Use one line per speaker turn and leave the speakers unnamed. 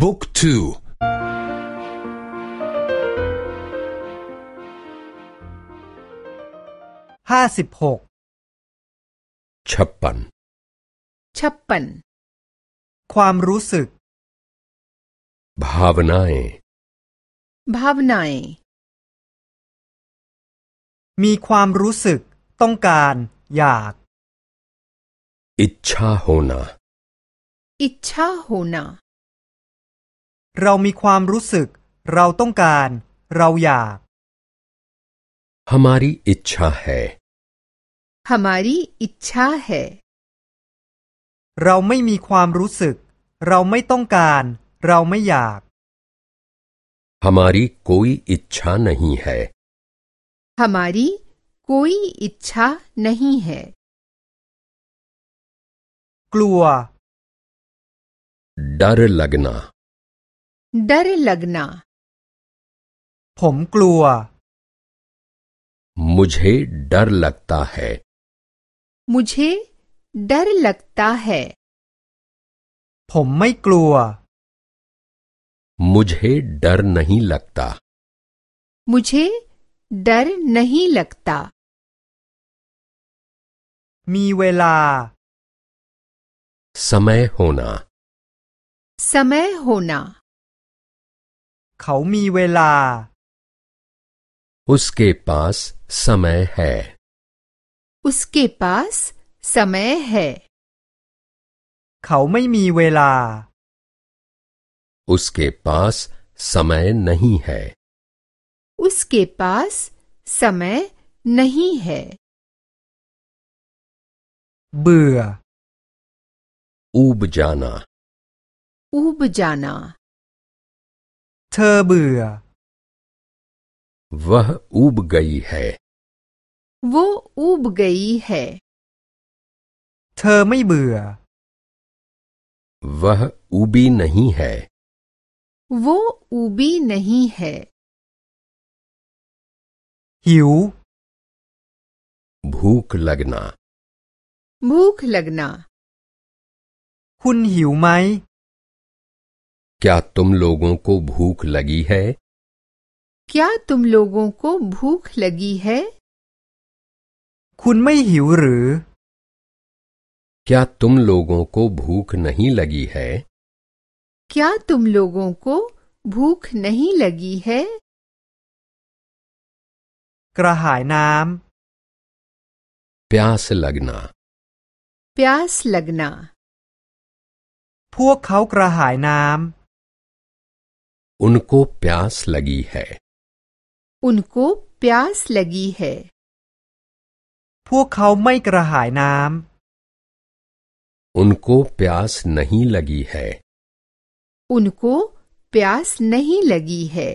บุ๊กทู
ห้าสิบหก
ชั
บปันชับปัน
ความรู้สึก
บา
วนายบาวนาย
มีความรู้สึก ต้องการ อยาก
อิจ
ฉา
โหนา
อิจฉาโหนา
เรามีความรู้สึก เราต้องการ เราอยาก
हमारी इच्छा है
हमारी इच्छा है
เราไม่มีความรู้สึก เราไม่ต้องการ เราไม่อยาก
हमारी कोई इच्छा नहीं है
हमारी कोई इच्छा नहीं है
กลัว
डर लगना
डर लगना
ผมกลัว
मुझे डर लगता है
मुझे डर लगता है
ผมไม่กลัว
मुझे डर नहीं लगता
मुझे डर नहीं लगता
มีเวลา
समय होना
समय होना
เขามีเวลา
उसके पास समय है
उसके पास समय है
เขาไม่มีเวลา
उसके पास समय नहीं है
उसके पास समय नहीं है
เบื่อ
ऊब जाना
ऊब जाना
เธอเบื่อ
वह ऊब गई है
वो ऊब गई है
เธอไม่เบื่อ
वह ऊबी नहीं है
वो ऊबी नहीं है
หิว
भूख लगना
भूख लगना
คุณหิวไหม
क्या तुम लोगों को भूख लगी है
क्या तुम लोगों को भूख लगी है
คุณไม่หิวหรือ
क्या तुम लोगों को भूख नहीं लगी है
क्या तुम लोगों को भूख नहीं लगी है
กระหายน้
प्यास लगना
प्यास लगना ำ
พวกเขากระหายน้
उनको प्यास लगी है
उनको प्यास लगी है ำ
พวกเขาไม่กระหายน้
उनको प्यास नहीं लगी है
उनको प्यास नहीं लगी है